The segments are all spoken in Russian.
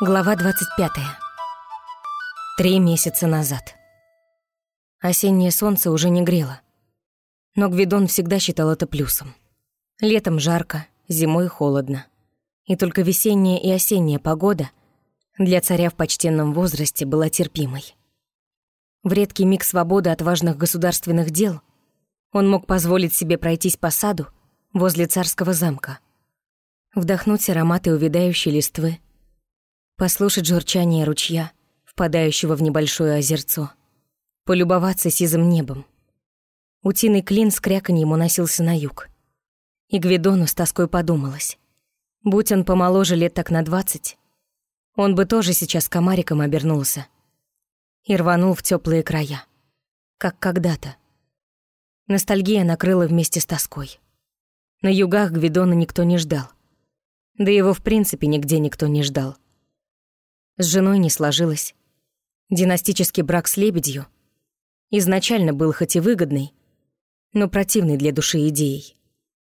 Глава 25. Три месяца назад. Осеннее солнце уже не грело. Но Гвидон всегда считал это плюсом. Летом жарко, зимой холодно. И только весенняя и осенняя погода для царя в почтенном возрасте была терпимой. В редкий миг свободы от важных государственных дел он мог позволить себе пройтись по саду возле царского замка, вдохнуть ароматы увядающей листвы, послушать журчание ручья, впадающего в небольшое озерцо, полюбоваться сизым небом. Утиный клин с кряканьем уносился на юг. И Гвидону с тоской подумалось. Будь он помоложе лет так на двадцать, он бы тоже сейчас комариком обернулся и рванул в теплые края, как когда-то. Ностальгия накрыла вместе с тоской. На югах Гвидона никто не ждал. Да его в принципе нигде никто не ждал. С женой не сложилось. Династический брак с лебедью изначально был хоть и выгодный, но противный для души идеей.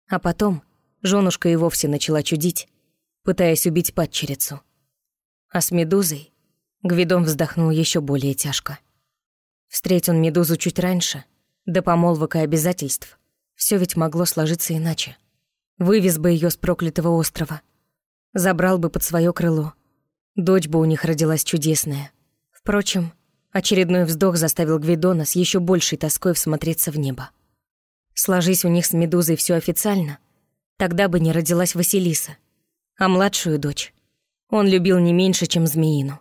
А потом женушка и вовсе начала чудить, пытаясь убить падчерицу. А с Медузой Гвидон вздохнул еще более тяжко. Встреть он Медузу чуть раньше, до помолвок и обязательств, все ведь могло сложиться иначе. Вывез бы ее с проклятого острова, забрал бы под свое крыло, Дочь бы у них родилась чудесная. Впрочем, очередной вздох заставил Гвидона с еще большей тоской всмотреться в небо. Сложись у них с Медузой все официально, тогда бы не родилась Василиса, а младшую дочь он любил не меньше, чем Змеину.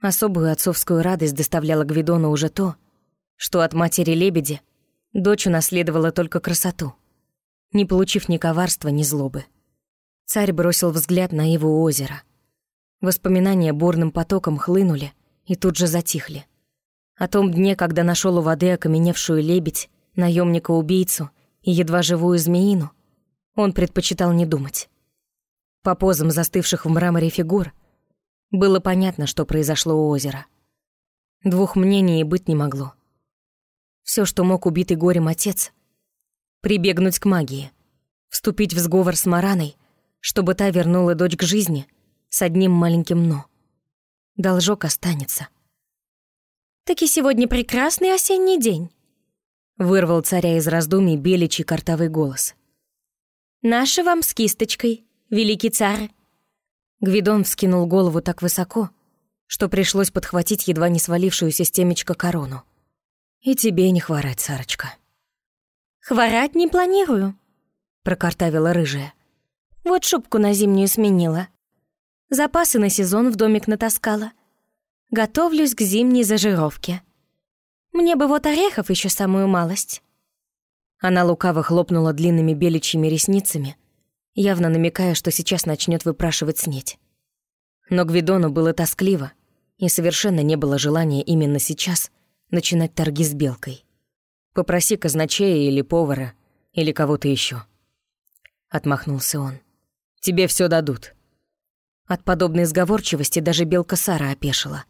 Особую отцовскую радость доставляло Гвидону уже то, что от матери-лебеди дочь унаследовала только красоту, не получив ни коварства, ни злобы. Царь бросил взгляд на его озеро — Воспоминания бурным потоком хлынули и тут же затихли. О том дне, когда нашел у воды окаменевшую лебедь, наемника убийцу и едва живую змеину, он предпочитал не думать. По позам застывших в мраморе фигур было понятно, что произошло у озера. Двух мнений и быть не могло. Все, что мог убитый горем отец, прибегнуть к магии, вступить в сговор с Мараной, чтобы та вернула дочь к жизни — с одним маленьким «но». Должок останется. «Таки сегодня прекрасный осенний день», — вырвал царя из раздумий беличий картавый голос. «Наши вам с кисточкой, великий царь». Гвидон вскинул голову так высоко, что пришлось подхватить едва не свалившуюся с темечка корону. «И тебе не хворать, Сарочка». «Хворать не планирую», — прокартавила рыжая. «Вот шубку на зимнюю сменила. Запасы на сезон в домик натаскала. Готовлюсь к зимней зажировке. Мне бы вот орехов еще самую малость». Она лукаво хлопнула длинными беличьими ресницами, явно намекая, что сейчас начнет выпрашивать снеть. Но Гвидону было тоскливо, и совершенно не было желания именно сейчас начинать торги с белкой. «Попроси казначея или повара, или кого-то еще. Отмахнулся он. «Тебе все дадут. От подобной сговорчивости даже белка Сара опешила.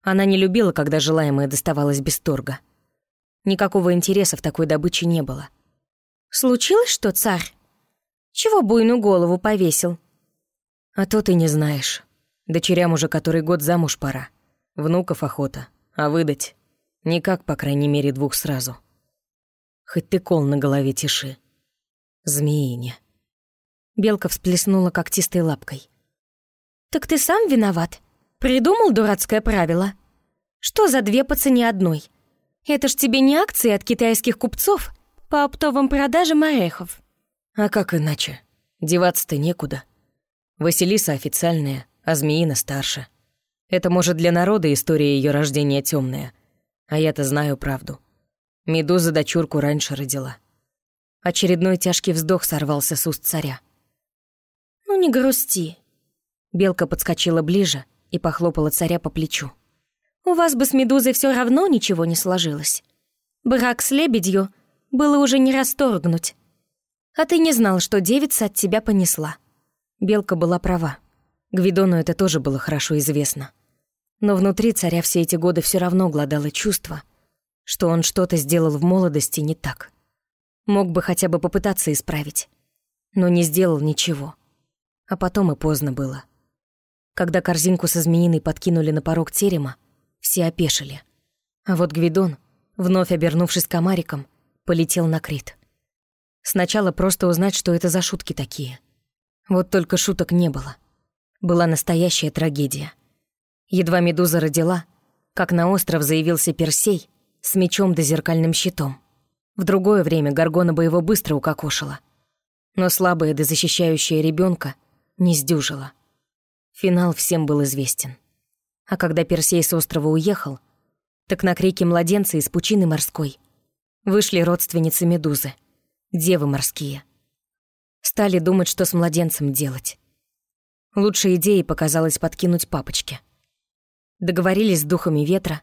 Она не любила, когда желаемое доставалось без торга. Никакого интереса в такой добыче не было. «Случилось что, царь? Чего буйную голову повесил?» «А то ты не знаешь. Дочерям уже который год замуж пора. Внуков охота. А выдать? Никак, по крайней мере, двух сразу. Хоть ты кол на голове тиши. Змеине». Белка всплеснула когтистой лапкой. «Так ты сам виноват. Придумал дурацкое правило. Что за две по цене одной? Это ж тебе не акции от китайских купцов по оптовым продажам орехов». «А как иначе? Деваться-то некуда. Василиса официальная, а Змеина старше. Это, может, для народа история ее рождения темная, а я-то знаю правду. Медуза дочурку раньше родила». Очередной тяжкий вздох сорвался с уст царя. «Ну не грусти», Белка подскочила ближе и похлопала царя по плечу. «У вас бы с Медузой все равно ничего не сложилось. Брак с лебедью было уже не расторгнуть. А ты не знал, что девица от тебя понесла». Белка была права. Гвидону это тоже было хорошо известно. Но внутри царя все эти годы все равно гладало чувство, что он что-то сделал в молодости не так. Мог бы хотя бы попытаться исправить, но не сделал ничего. А потом и поздно было. Когда корзинку со змеиной подкинули на порог терема, все опешили. А вот Гвидон, вновь обернувшись комариком, полетел на Крит. Сначала просто узнать, что это за шутки такие. Вот только шуток не было. Была настоящая трагедия. Едва Медуза родила, как на остров заявился Персей с мечом да зеркальным щитом. В другое время Гаргона бы его быстро укокошила. Но слабая да защищающая ребенка не сдюжила. Финал всем был известен. А когда Персей с острова уехал, так на крики младенца из пучины морской вышли родственницы Медузы, девы морские. Стали думать, что с младенцем делать. Лучшей идеей показалось подкинуть папочке. Договорились с духами ветра,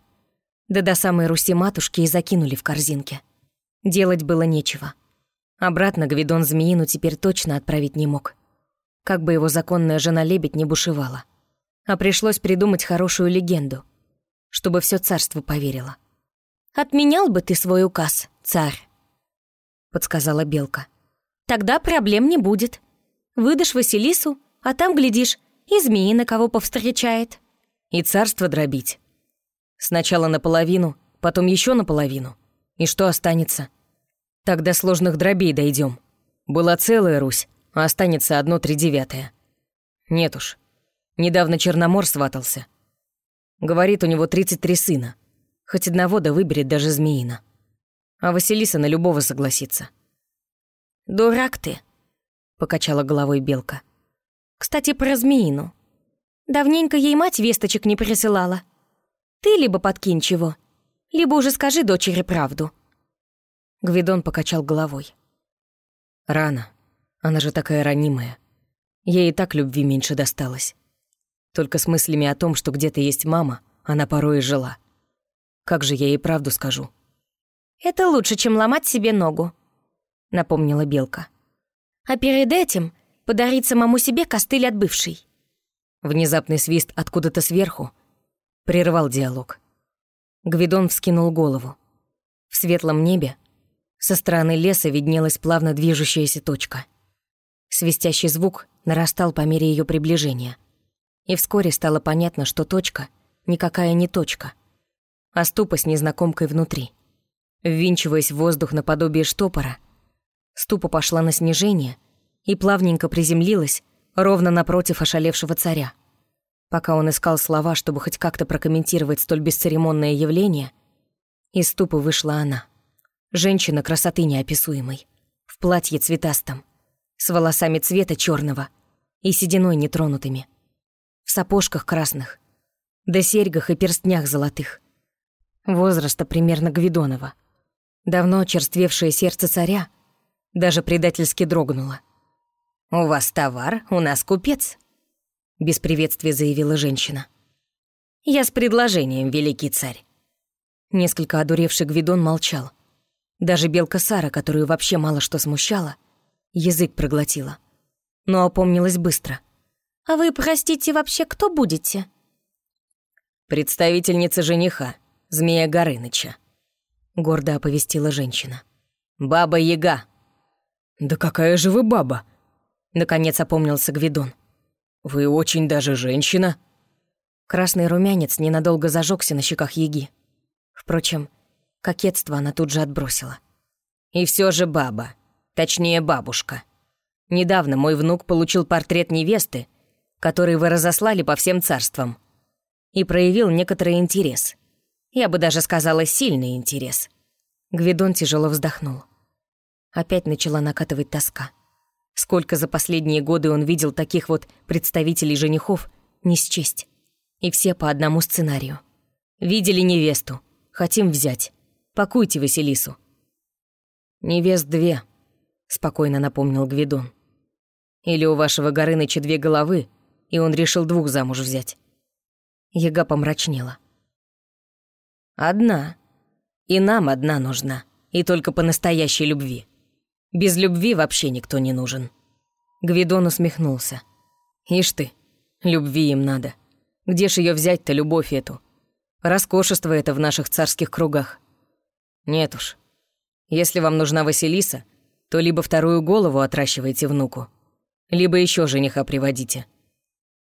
да до самой Руси-матушки и закинули в корзинке. Делать было нечего. Обратно Гвидон Змеину теперь точно отправить не мог как бы его законная жена-лебедь не бушевала. А пришлось придумать хорошую легенду, чтобы все царство поверило. «Отменял бы ты свой указ, царь», — подсказала Белка. «Тогда проблем не будет. Выдашь Василису, а там, глядишь, и змеи на кого повстречает». «И царство дробить. Сначала наполовину, потом еще наполовину. И что останется? Тогда сложных дробей дойдем. Была целая Русь, а останется одно тридевятое. Нет уж. Недавно Черномор сватался. Говорит, у него 33 сына. Хоть одного да выберет даже Змеина. А Василиса на любого согласится. «Дурак ты», — покачала головой Белка. «Кстати, про Змеину. Давненько ей мать весточек не присылала. Ты либо подкинь чего, либо уже скажи дочери правду». Гвидон покачал головой. «Рано. Она же такая ранимая. Ей и так любви меньше досталось. Только с мыслями о том, что где-то есть мама, она порой и жила. Как же я ей правду скажу? «Это лучше, чем ломать себе ногу», — напомнила Белка. «А перед этим подарить самому себе костыль от бывшей». Внезапный свист откуда-то сверху прервал диалог. Гвидон вскинул голову. В светлом небе со стороны леса виднелась плавно движущаяся точка — Свистящий звук нарастал по мере ее приближения. И вскоре стало понятно, что точка никакая не точка, а ступа с незнакомкой внутри. Ввинчиваясь в воздух наподобие штопора, ступа пошла на снижение и плавненько приземлилась ровно напротив ошалевшего царя. Пока он искал слова, чтобы хоть как-то прокомментировать столь бесцеремонное явление, из ступы вышла она. Женщина красоты неописуемой, в платье цветастом, с волосами цвета черного и сединой нетронутыми, в сапожках красных, да серьгах и перстнях золотых. Возраста примерно Гвидонова. Давно очерствевшее сердце царя даже предательски дрогнуло. «У вас товар, у нас купец», — без приветствия заявила женщина. «Я с предложением, великий царь». Несколько одуревший Гвидон молчал. Даже белка Сара, которую вообще мало что смущало, — Язык проглотила. Но опомнилась быстро. «А вы, простите, вообще кто будете?» «Представительница жениха, Змея Горыныча», — гордо оповестила женщина. «Баба Яга». «Да какая же вы баба?» — наконец опомнился Гвидон. «Вы очень даже женщина». Красный румянец ненадолго зажегся на щеках Яги. Впрочем, кокетство она тут же отбросила. «И все же баба», Точнее, бабушка. Недавно мой внук получил портрет невесты, который вы разослали по всем царствам. И проявил некоторый интерес. Я бы даже сказала, сильный интерес. Гвидон тяжело вздохнул. Опять начала накатывать тоска. Сколько за последние годы он видел таких вот представителей женихов, не счесть. И все по одному сценарию. Видели невесту. Хотим взять. Пакуйте Василису. Невест две, спокойно напомнил Гвидон. Или у вашего Горыныча две головы, и он решил двух замуж взять. Яга помрачнела. Одна. И нам одна нужна. И только по настоящей любви. Без любви вообще никто не нужен. Гвидон усмехнулся. Ишь ты, любви им надо. Где ж ее взять-то, любовь эту? Роскошество это в наших царских кругах. Нет уж. Если вам нужна Василиса, то либо вторую голову отращивайте внуку, либо еще жениха приводите.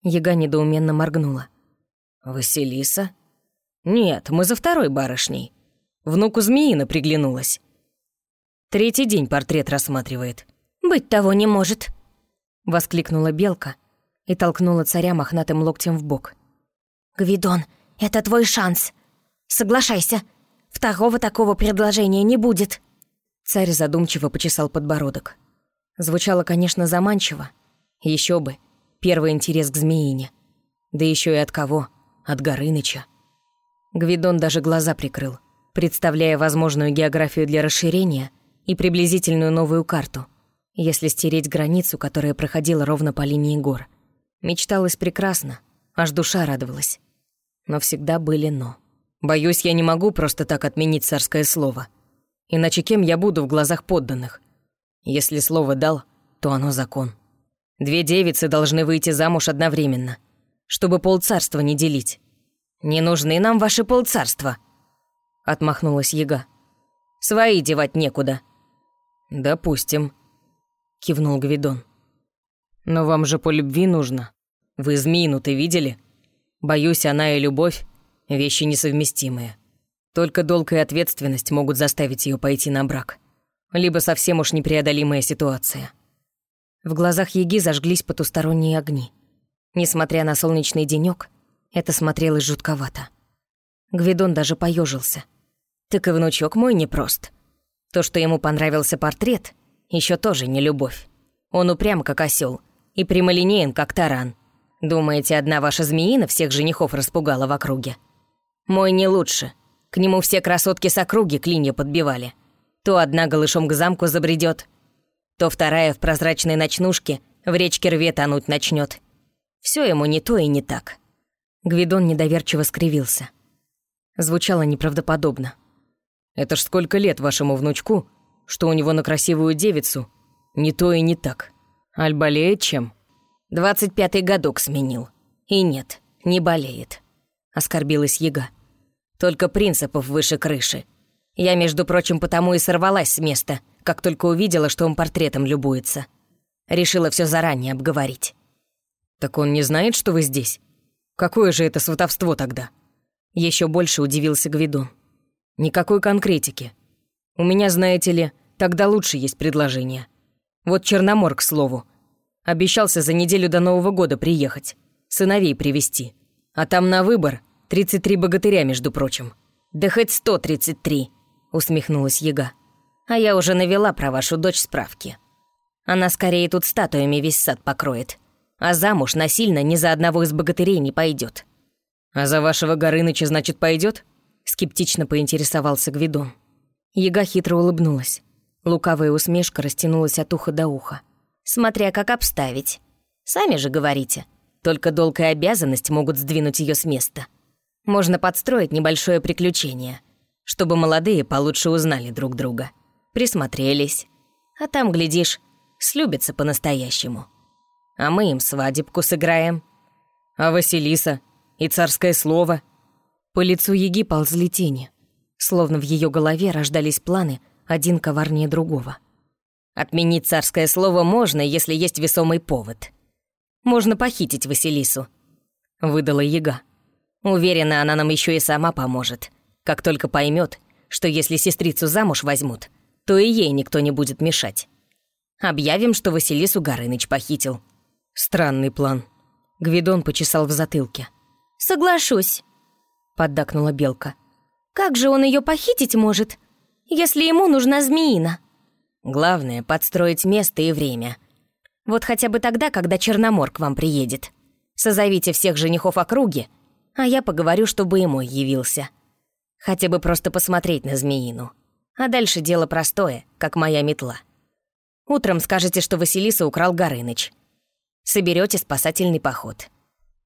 Яга недоуменно моргнула. «Василиса?» «Нет, мы за второй барышней. Внуку Змеина приглянулась. Третий день портрет рассматривает». «Быть того не может», — воскликнула Белка и толкнула царя мохнатым локтем в бок. «Гвидон, это твой шанс. Соглашайся. Второго такого предложения не будет». Царь задумчиво почесал подбородок. Звучало, конечно, заманчиво. Еще бы. Первый интерес к змеине. Да еще и от кого? От Горыныча. Гвидон даже глаза прикрыл, представляя возможную географию для расширения и приблизительную новую карту, если стереть границу, которая проходила ровно по линии гор. Мечталось прекрасно, аж душа радовалась. Но всегда были «но». Боюсь, я не могу просто так отменить царское слово. Иначе кем я буду в глазах подданных? Если слово дал, то оно закон. Две девицы должны выйти замуж одновременно, чтобы полцарства не делить. «Не нужны нам ваши полцарства», — отмахнулась яга. «Свои девать некуда». «Допустим», — кивнул Гвидон. «Но вам же по любви нужно. Вы змеину ты видели? Боюсь, она и любовь — вещи несовместимые. Только долг и ответственность могут заставить ее пойти на брак. Либо совсем уж непреодолимая ситуация». В глазах Еги зажглись потусторонние огни. Несмотря на солнечный денёк, это смотрелось жутковато. Гвидон даже поежился. Так и внучок мой непрост. То, что ему понравился портрет, еще тоже не любовь. Он упрям, как осел, и прямолинеен, как таран. Думаете, одна ваша змеина всех женихов распугала в округе? Мой не лучше. К нему все красотки с округи клинья подбивали. То одна голышом к замку забредет, то вторая в прозрачной ночнушке в речке рве тонуть начнет. Все ему не то и не так. Гвидон недоверчиво скривился. Звучало неправдоподобно. «Это ж сколько лет вашему внучку, что у него на красивую девицу не то и не так. Аль болеет чем?» «Двадцать пятый годок сменил. И нет, не болеет», — оскорбилась яга. «Только принципов выше крыши. Я, между прочим, потому и сорвалась с места, как только увидела, что он портретом любуется. Решила все заранее обговорить. «Так он не знает, что вы здесь? Какое же это сватовство тогда?» Еще больше удивился Гвидон. «Никакой конкретики. У меня, знаете ли, тогда лучше есть предложение. Вот Черномор, к слову. Обещался за неделю до Нового года приехать, сыновей привести. А там на выбор 33 богатыря, между прочим. Да хоть 133 усмехнулась Яга. «А я уже навела про вашу дочь справки. Она скорее тут статуями весь сад покроет, а замуж насильно ни за одного из богатырей не пойдет. «А за вашего Горыныча, значит, пойдет? скептично поинтересовался Гвидон. Яга хитро улыбнулась. Лукавая усмешка растянулась от уха до уха. «Смотря как обставить. Сами же говорите. Только долг и обязанность могут сдвинуть ее с места. Можно подстроить небольшое приключение чтобы молодые получше узнали друг друга, присмотрелись, а там, глядишь, слюбятся по-настоящему. А мы им свадебку сыграем. А Василиса и царское слово. По лицу Еги ползли тени, словно в ее голове рождались планы, один коварнее другого. Отменить царское слово можно, если есть весомый повод. Можно похитить Василису, выдала Ега. Уверена, она нам еще и сама поможет. Как только поймет, что если сестрицу замуж возьмут, то и ей никто не будет мешать. Объявим, что Василису Горыныч похитил. Странный план. Гвидон почесал в затылке. «Соглашусь», — поддакнула Белка. «Как же он ее похитить может, если ему нужна змеина?» «Главное — подстроить место и время. Вот хотя бы тогда, когда Черномор к вам приедет. Созовите всех женихов округи, а я поговорю, чтобы и мой явился. Хотя бы просто посмотреть на змеину. А дальше дело простое, как моя метла. Утром скажете, что Василиса украл Горыныч. Соберете спасательный поход.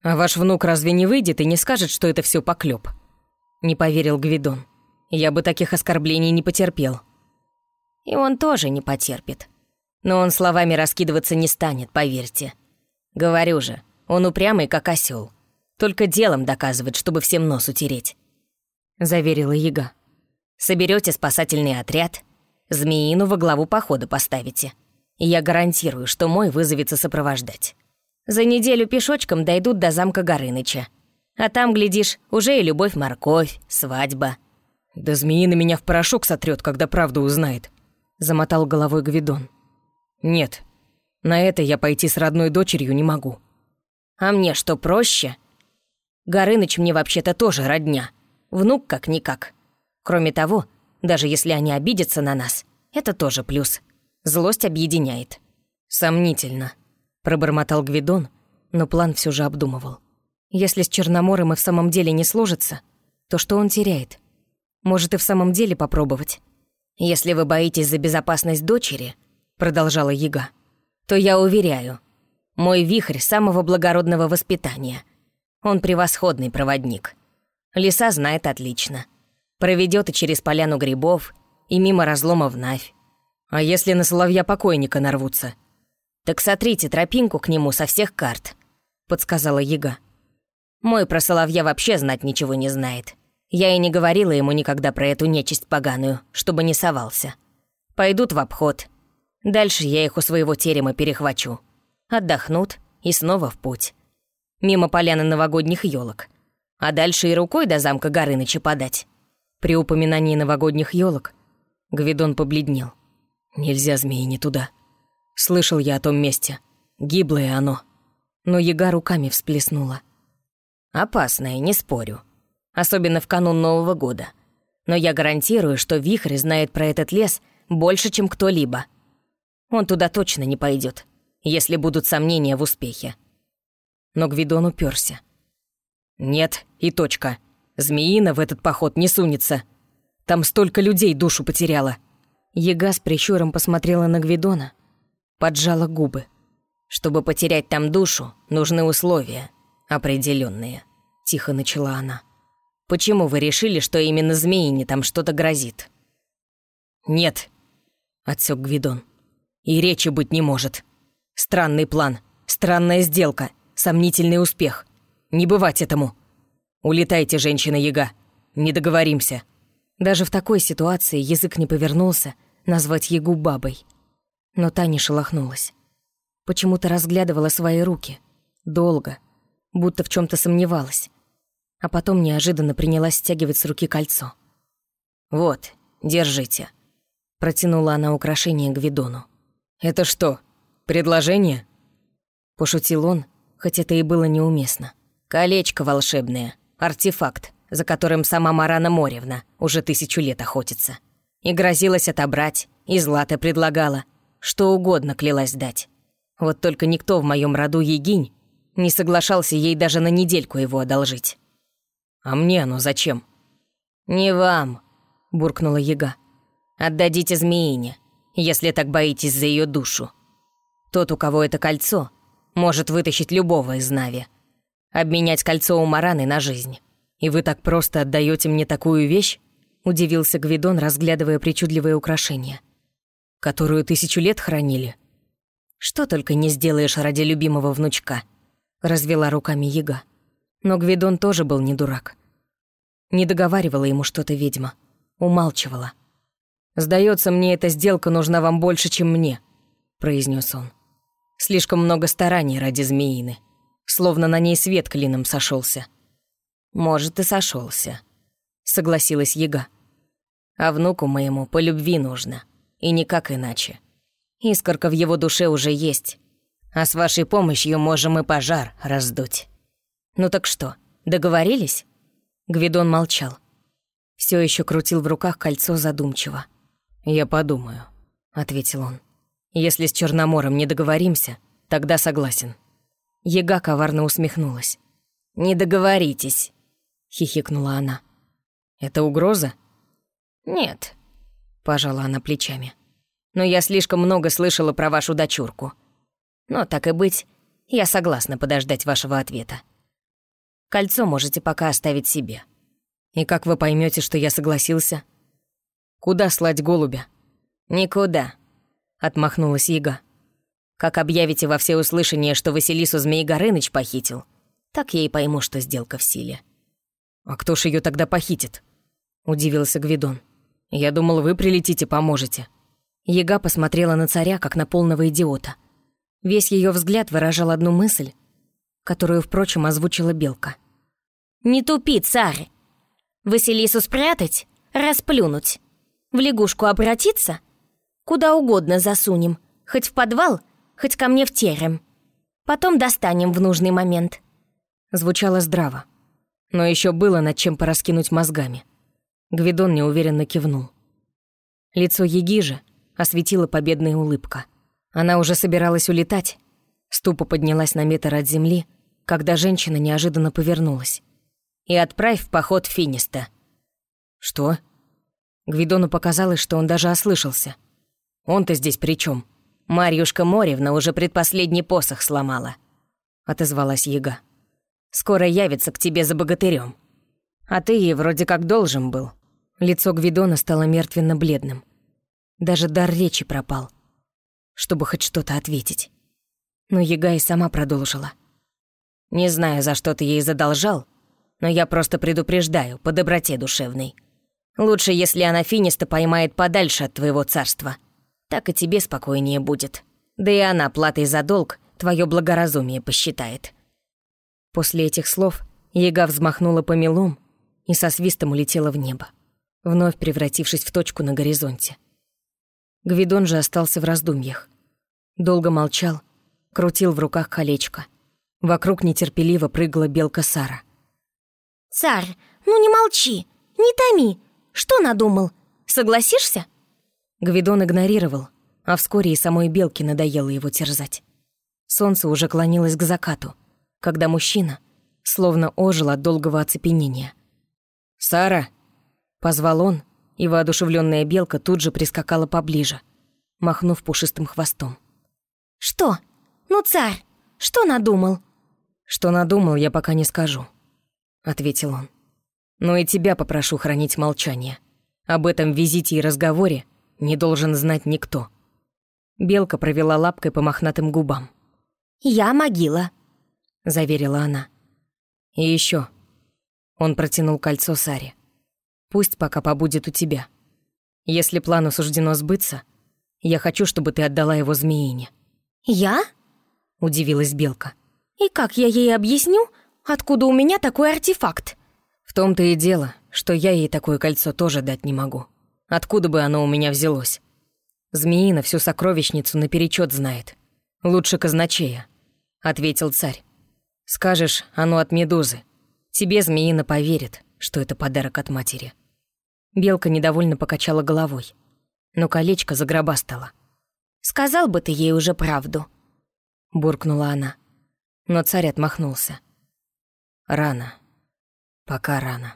А ваш внук разве не выйдет и не скажет, что это все поклеп? Не поверил Гвидон. Я бы таких оскорблений не потерпел. И он тоже не потерпит. Но он словами раскидываться не станет, поверьте. Говорю же, он упрямый, как осел. Только делом доказывает, чтобы всем нос утереть. — заверила Яга. Соберете спасательный отряд, змеину во главу похода поставите. Я гарантирую, что мой вызовется сопровождать. За неделю пешочком дойдут до замка Горыныча. А там, глядишь, уже и любовь-морковь, свадьба». «Да змеина меня в порошок сотрет, когда правду узнает», — замотал головой Гвидон. «Нет, на это я пойти с родной дочерью не могу». «А мне что, проще?» «Горыныч мне вообще-то тоже родня. Внук как-никак. Кроме того, даже если они обидятся на нас, это тоже плюс. Злость объединяет». «Сомнительно», — пробормотал Гвидон, но план все же обдумывал. Если с Черномором и в самом деле не сложится, то что он теряет? Может, и в самом деле попробовать? «Если вы боитесь за безопасность дочери», — продолжала Яга, «то я уверяю, мой вихрь самого благородного воспитания. Он превосходный проводник. Леса знает отлично. Проведет и через поляну грибов, и мимо разлома в Навь. А если на соловья покойника нарвутся?» «Так сотрите тропинку к нему со всех карт», — подсказала Яга. Мой про Соловья вообще знать ничего не знает. Я и не говорила ему никогда про эту нечисть поганую, чтобы не совался. Пойдут в обход. Дальше я их у своего терема перехвачу. Отдохнут и снова в путь. Мимо поляны новогодних елок. А дальше и рукой до замка Горыныча подать. При упоминании новогодних елок Гвидон побледнел. Нельзя змеи не туда. Слышал я о том месте. Гиблое оно. Но яга руками всплеснула. Опасное, не спорю. Особенно в канун Нового года. Но я гарантирую, что Вихрь знает про этот лес больше, чем кто-либо. Он туда точно не пойдет, если будут сомнения в успехе. Но Гвидон уперся. «Нет, и точка. Змеина в этот поход не сунется. Там столько людей душу потеряла». Яга с прищуром посмотрела на Гвидона, поджала губы. «Чтобы потерять там душу, нужны условия определенные, тихо начала она. «Почему вы решили, что именно змеине там что-то грозит?» «Нет», — отсек Гвидон. «И речи быть не может. Странный план, странная сделка, сомнительный успех. Не бывать этому. Улетайте, женщина-яга, не договоримся». Даже в такой ситуации язык не повернулся назвать Ягу бабой. Но та не шелохнулась. Почему-то разглядывала свои руки. Долго, будто в чем то сомневалась. А потом неожиданно принялась стягивать с руки кольцо. «Вот, держите», — протянула она украшение Гвидону. «Это что, предложение?» Пошутил он, хоть это и было неуместно. «Колечко волшебное, артефакт, за которым сама Марана Моревна уже тысячу лет охотится. И грозилась отобрать, и злато предлагала, что угодно клялась дать. Вот только никто в моем роду егинь не соглашался ей даже на недельку его одолжить. «А мне оно зачем?» «Не вам», — буркнула яга. «Отдадите змеине, если так боитесь за ее душу. Тот, у кого это кольцо, может вытащить любого из Нави. Обменять кольцо у Мараны на жизнь. И вы так просто отдаете мне такую вещь?» — удивился Гвидон, разглядывая причудливое украшение. «Которую тысячу лет хранили?» «Что только не сделаешь ради любимого внучка», развела руками Яга. Но Гвидон тоже был не дурак. Не договаривала ему что-то ведьма, умалчивала. Сдается мне, эта сделка нужна вам больше, чем мне», — произнес он. «Слишком много стараний ради змеины. Словно на ней свет клином сошелся. «Может, и сошелся, согласилась Яга. «А внуку моему по любви нужно, и никак иначе. Искорка в его душе уже есть, а с вашей помощью можем и пожар раздуть. Ну так что, договорились?» Гвидон молчал. Все еще крутил в руках кольцо задумчиво. «Я подумаю», — ответил он. «Если с Черномором не договоримся, тогда согласен». Ега коварно усмехнулась. «Не договоритесь», — хихикнула она. «Это угроза?» «Нет», — пожала она плечами. «Но я слишком много слышала про вашу дочурку. Но, так и быть, я согласна подождать вашего ответа. Кольцо можете пока оставить себе. И как вы поймете, что я согласился? Куда слать голубя? Никуда, отмахнулась Яга. Как объявите во всеуслышание, что Василису Змей Горыныч похитил, так я и пойму, что сделка в силе. А кто ж ее тогда похитит? Удивился Гвидон. Я думал, вы прилетите, поможете. Яга посмотрела на царя, как на полного идиота. Весь ее взгляд выражал одну мысль, которую, впрочем, озвучила Белка. «Не тупи, царь! Василису спрятать, расплюнуть. В лягушку обратиться? Куда угодно засунем, хоть в подвал, хоть ко мне в терем. Потом достанем в нужный момент». Звучало здраво, но еще было над чем пораскинуть мозгами. Гвидон неуверенно кивнул. Лицо Егижи осветила победная улыбка. Она уже собиралась улетать. Ступа поднялась на метр от земли, когда женщина неожиданно повернулась. «И отправь в поход Финиста». «Что?» Гвидону показалось, что он даже ослышался. «Он-то здесь при чем? Марьюшка Моревна уже предпоследний посох сломала», — отозвалась Яга. «Скоро явится к тебе за богатырем. А ты ей вроде как должен был». Лицо Гвидона стало мертвенно-бледным. Даже дар речи пропал, чтобы хоть что-то ответить. Но Яга и сама продолжила. «Не знаю, за что ты ей задолжал, но я просто предупреждаю, по доброте душевной. Лучше, если она финиста поймает подальше от твоего царства. Так и тебе спокойнее будет. Да и она платой за долг твое благоразумие посчитает». После этих слов Яга взмахнула помелом и со свистом улетела в небо, вновь превратившись в точку на горизонте. Гвидон же остался в раздумьях. Долго молчал, крутил в руках колечко. Вокруг нетерпеливо прыгала белка Сара. «Царь, ну не молчи, не томи. Что надумал? Согласишься?» Гвидон игнорировал, а вскоре и самой белке надоело его терзать. Солнце уже клонилось к закату, когда мужчина словно ожил от долгого оцепенения. «Сара!» — позвал он, и воодушевленная белка тут же прискакала поближе, махнув пушистым хвостом. «Что? Ну, царь, что надумал?» «Что надумал, я пока не скажу», — ответил он. «Но и тебя попрошу хранить молчание. Об этом визите и разговоре не должен знать никто». Белка провела лапкой по мохнатым губам. «Я могила», — заверила она. «И еще. Он протянул кольцо Саре. Пусть пока побудет у тебя. Если плану суждено сбыться, я хочу, чтобы ты отдала его змеине». «Я?» — удивилась Белка. «И как я ей объясню, откуда у меня такой артефакт?» «В том-то и дело, что я ей такое кольцо тоже дать не могу. Откуда бы оно у меня взялось? Змеина всю сокровищницу наперечет знает. Лучше казначея», — ответил царь. «Скажешь, оно от медузы. Тебе змеина поверит, что это подарок от матери». Белка недовольно покачала головой, но колечко загробастало. «Сказал бы ты ей уже правду», — буркнула она. Но царь отмахнулся. «Рано. Пока рано».